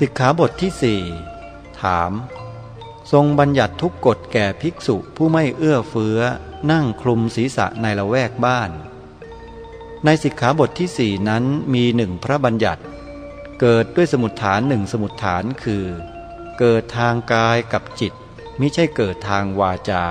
สิกขาบทที่สี่ถาม ทรงบัญญัติทุกกฎแก่ภิกษุผู้ไม่เอื้อเฟื้อนั่งคลุมศีรษะในละแวกบ้าน ในสิกขาบทที่สี่นั้นมีหนึ่งพระบัญญัติ เกิดด้วยสมุดฐานหนึ่งสมุดฐานคือ เกิดทางกายกับจิตมิใช่เกิดทางวาจา